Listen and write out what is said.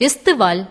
фестиваль.